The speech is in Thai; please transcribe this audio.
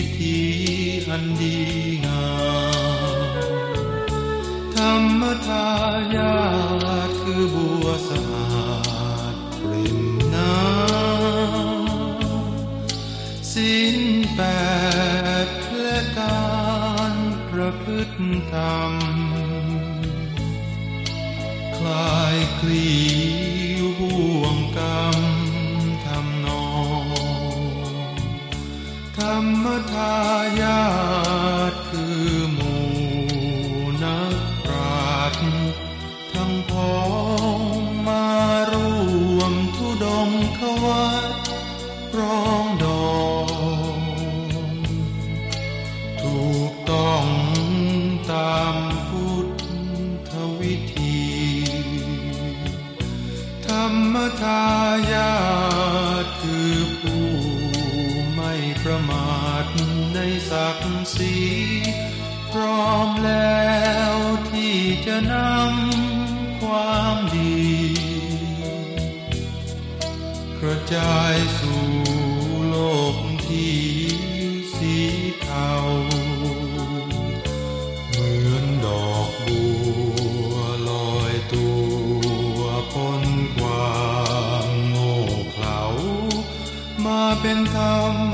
ิธีอันดีงามธรรมทายาทคือบัวสะอาดปริ่มน้ำสินแปดและการประพฤติธรรมคลายคลี รรมทายาทคือหมู่นักปราชญ์ทั้งพ้องมารวมทุดงขวัดร้องดองถูกต้องตามพุทธวิธี ธรรมทายาทคือ ประมาทในศักดิ์ศรีพร้อมแล้วที่จะนำความดีกระจายสู่โลกที่สีเทาเหมือนดอกบัวลอยตัวพ้นความโง่เขลามาเป็นธรรม